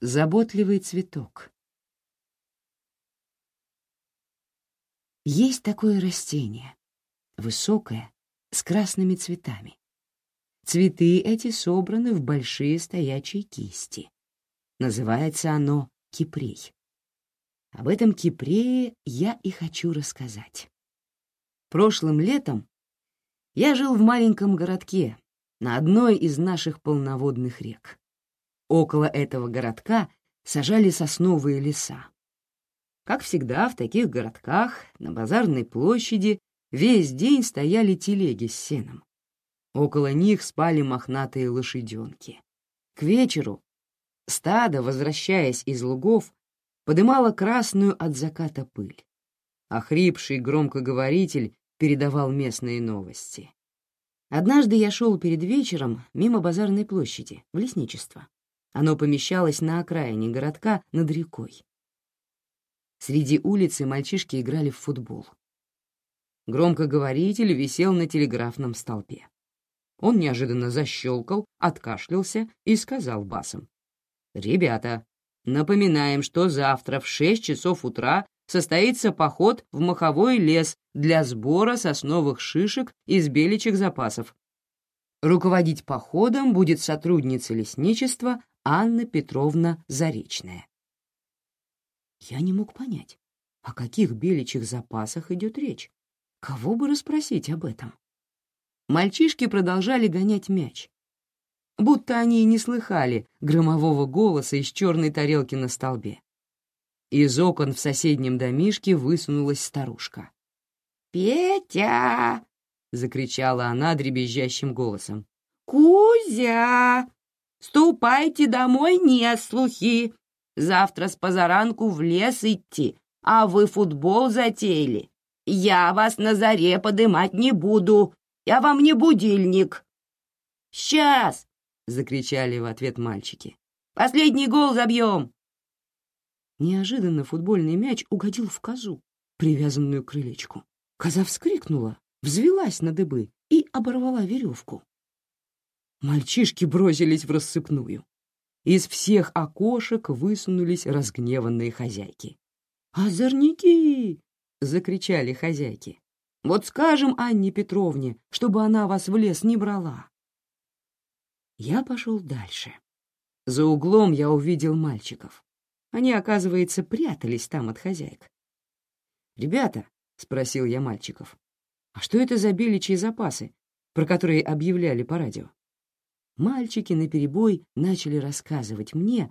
Заботливый цветок. Есть такое растение, высокое, с красными цветами. Цветы эти собраны в большие стоячие кисти. Называется оно кипрей. Об этом кипрее я и хочу рассказать. Прошлым летом я жил в маленьком городке на одной из наших полноводных рек. Около этого городка сажали сосновые леса. Как всегда, в таких городках на базарной площади весь день стояли телеги с сеном. Около них спали мохнатые лошаденки. К вечеру стадо, возвращаясь из лугов, подымало красную от заката пыль, а хрипший громкоговоритель передавал местные новости. Однажды я шел перед вечером мимо базарной площади, в лесничество. Оно помещалось на окраине городка над рекой. Среди улицы мальчишки играли в футбол. Громкоговоритель висел на телеграфном столбе. Он неожиданно защелкал, откашлялся и сказал басом. «Ребята, напоминаем, что завтра в шесть часов утра состоится поход в маховой лес для сбора сосновых шишек из беличьих запасов. Руководить походом будет сотрудница лесничества Анна Петровна Заречная. Я не мог понять, о каких беличьих запасах идет речь. Кого бы расспросить об этом? Мальчишки продолжали гонять мяч, будто они и не слыхали громового голоса из черной тарелки на столбе. Из окон в соседнем домишке высунулась старушка. «Петя!» — закричала она дребезжащим голосом. «Кузя! Ступайте домой, не слухи! Завтра с позаранку в лес идти, а вы футбол затеяли. Я вас на заре подымать не буду, я вам не будильник». «Сейчас!» — закричали в ответ мальчики. «Последний гол забьем!» Неожиданно футбольный мяч угодил в козу, привязанную к крылечку. Коза вскрикнула, взвелась на дыбы и оборвала веревку. Мальчишки бросились в рассыпную. Из всех окошек высунулись разгневанные хозяйки. «Озорники!» — закричали хозяйки. «Вот скажем Анне Петровне, чтобы она вас в лес не брала». Я пошел дальше. За углом я увидел мальчиков. Они, оказывается, прятались там от хозяек. «Ребята», — спросил я мальчиков, — «а что это за беличьи запасы, про которые объявляли по радио?» Мальчики наперебой начали рассказывать мне,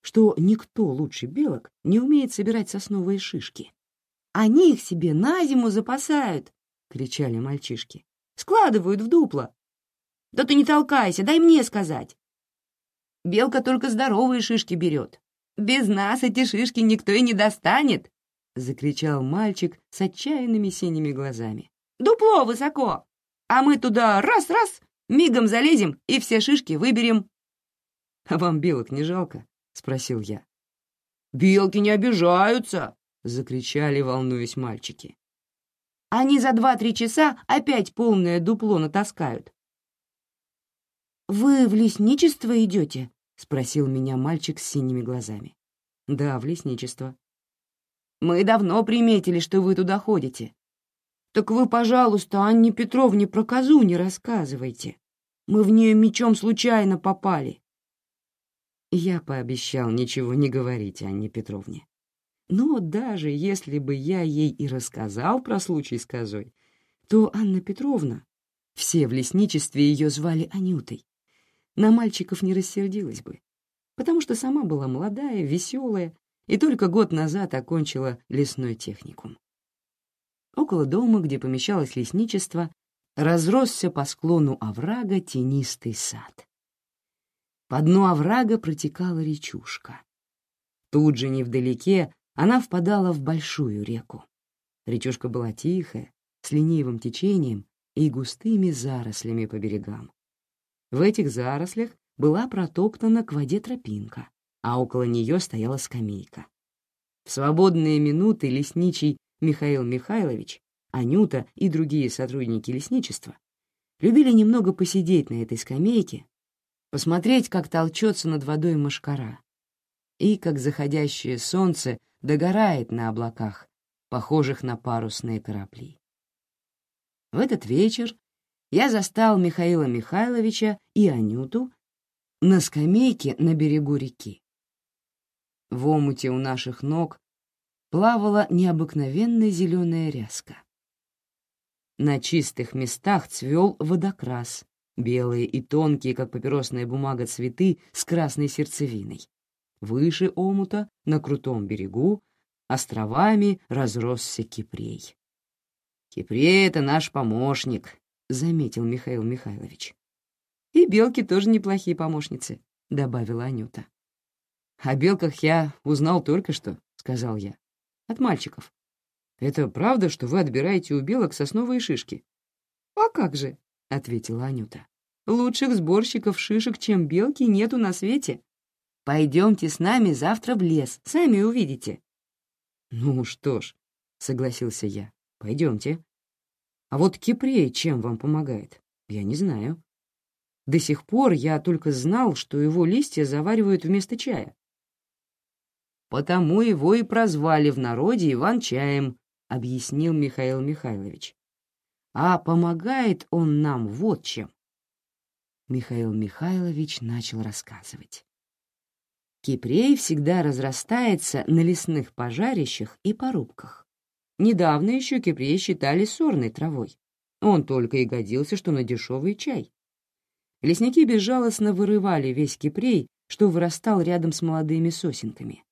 что никто лучше белок не умеет собирать сосновые шишки. «Они их себе на зиму запасают!» — кричали мальчишки. «Складывают в дупло!» «Да ты не толкайся, дай мне сказать!» «Белка только здоровые шишки берет!» Без нас эти шишки никто и не достанет!» — закричал мальчик с отчаянными синими глазами. «Дупло высоко! А мы туда раз-раз, мигом залезем и все шишки выберем!» «А вам белок не жалко?» — спросил я. «Белки не обижаются!» — закричали, волнуясь мальчики. «Они за два-три часа опять полное дупло натаскают». «Вы в лесничество идете?» — спросил меня мальчик с синими глазами. «Да, в лесничество». «Мы давно приметили, что вы туда ходите. Так вы, пожалуйста, Анне Петровне про козу не рассказывайте. Мы в нее мечом случайно попали». Я пообещал ничего не говорить Анне Петровне. Но даже если бы я ей и рассказал про случай с козой, то Анна Петровна, все в лесничестве ее звали Анютой, на мальчиков не рассердилась бы, потому что сама была молодая, веселая и только год назад окончила лесной техникум. Около дома, где помещалось лесничество, разросся по склону оврага тенистый сад. По дну оврага протекала речушка. Тут же невдалеке она впадала в большую реку. Речушка была тихая, с ленивым течением и густыми зарослями по берегам. В этих зарослях была протоптана к воде тропинка, а около нее стояла скамейка. В свободные минуты лесничий Михаил Михайлович, Анюта и другие сотрудники лесничества любили немного посидеть на этой скамейке, посмотреть, как толчется над водой мошкара. и, как заходящее солнце, догорает на облаках, похожих на парусные корабли. В этот вечер я застал Михаила Михайловича и Анюту на скамейке на берегу реки. В омуте у наших ног плавала необыкновенная зеленая ряска. На чистых местах цвел водокрас, белые и тонкие, как папиросная бумага, цветы с красной сердцевиной. Выше омута, на крутом берегу, островами разросся кипрей. «Кипрей — это наш помощник», — заметил Михаил Михайлович. «И белки тоже неплохие помощницы», — добавила Анюта. «О белках я узнал только что», — сказал я. «От мальчиков». «Это правда, что вы отбираете у белок сосновые шишки?» «А как же», — ответила Анюта. «Лучших сборщиков шишек, чем белки, нету на свете. Пойдемте с нами завтра в лес, сами увидите». «Ну что ж», — согласился я, — «пойдемте». «А вот кипрей чем вам помогает? Я не знаю». До сих пор я только знал, что его листья заваривают вместо чая. «Потому его и прозвали в народе Иван-чаем», — объяснил Михаил Михайлович. «А помогает он нам вот чем». Михаил Михайлович начал рассказывать. Кипрей всегда разрастается на лесных пожарищах и порубках. Недавно еще кипрей считали сорной травой. Он только и годился, что на дешевый чай. Лесники безжалостно вырывали весь кипрей, что вырастал рядом с молодыми сосенками.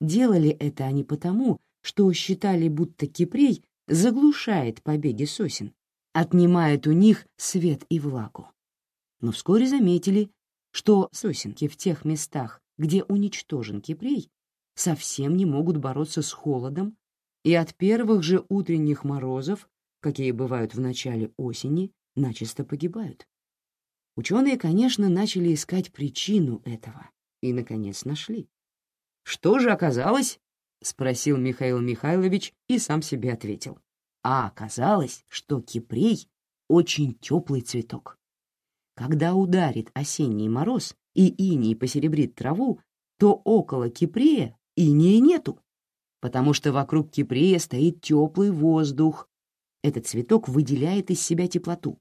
Делали это они потому, что считали, будто кипрей заглушает побеги сосен, отнимает у них свет и влагу. Но вскоре заметили, что сосенки в тех местах, где уничтожен кипрей, совсем не могут бороться с холодом, и от первых же утренних морозов, какие бывают в начале осени, начисто погибают. Ученые, конечно, начали искать причину этого и, наконец, нашли. «Что же оказалось?» — спросил Михаил Михайлович и сам себе ответил. А оказалось, что кипрей — очень теплый цветок. Когда ударит осенний мороз и иней посеребрит траву, то около кипрея инея нету, потому что вокруг кипрея стоит теплый воздух. Этот цветок выделяет из себя теплоту,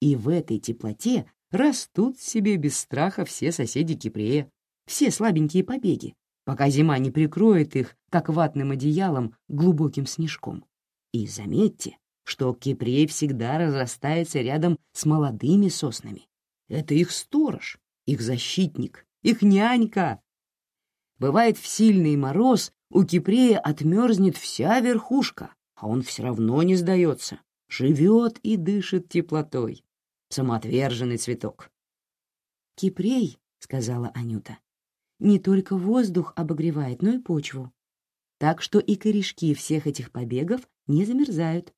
и в этой теплоте растут себе без страха все соседи Кипрея, все слабенькие побеги, пока зима не прикроет их, как ватным одеялом, глубоким снежком. И заметьте, что Кипрей всегда разрастается рядом с молодыми соснами. Это их сторож, их защитник, их нянька. Бывает, в сильный мороз у Кипрея отмерзнет вся верхушка, а он все равно не сдается, живет и дышит теплотой самоотверженный цветок. «Кипрей», — сказала Анюта, — «не только воздух обогревает, но и почву. Так что и корешки всех этих побегов не замерзают».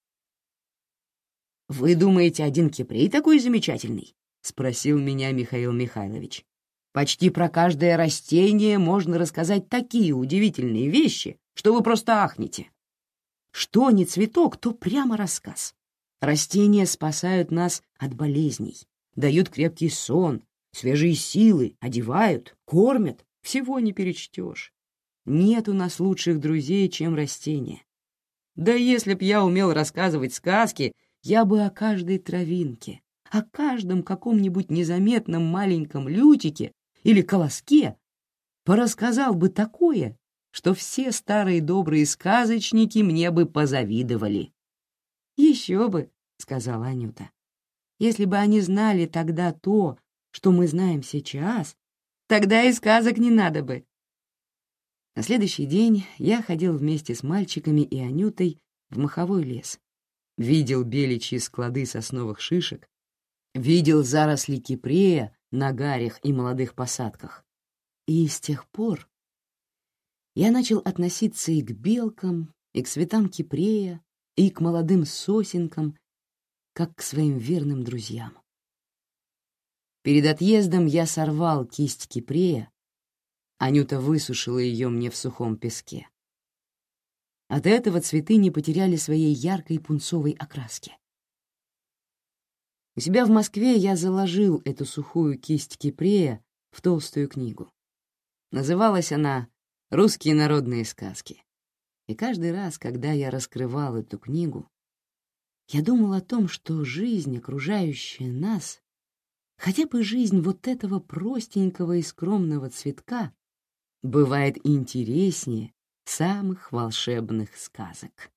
«Вы думаете, один кипрей такой замечательный?» — спросил меня Михаил Михайлович. «Почти про каждое растение можно рассказать такие удивительные вещи, что вы просто ахнете. Что не цветок, то прямо рассказ. Растения спасают нас от болезней, дают крепкий сон, свежие силы, одевают, кормят, всего не перечтешь. Нет у нас лучших друзей, чем растения. Да если б я умел рассказывать сказки, я бы о каждой травинке, о каждом каком-нибудь незаметном маленьком лютике или колоске порассказал бы такое, что все старые добрые сказочники мне бы позавидовали. Еще бы, — сказала Анюта. «Если бы они знали тогда то, что мы знаем сейчас, тогда и сказок не надо бы». На следующий день я ходил вместе с мальчиками и Анютой в маховой лес. Видел беличьи склады сосновых шишек, видел заросли кипрея на гарях и молодых посадках. И с тех пор я начал относиться и к белкам, и к цветам кипрея, и к молодым сосенкам, как к своим верным друзьям. Перед отъездом я сорвал кисть кипрея, Анюта высушила ее мне в сухом песке. От этого цветы не потеряли своей яркой пунцовой окраски. У себя в Москве я заложил эту сухую кисть кипрея в толстую книгу. Называлась она «Русские народные сказки». И каждый раз, когда я раскрывал эту книгу, я думал о том, что жизнь, окружающая нас, хотя бы жизнь вот этого простенького и скромного цветка, бывает интереснее самых волшебных сказок.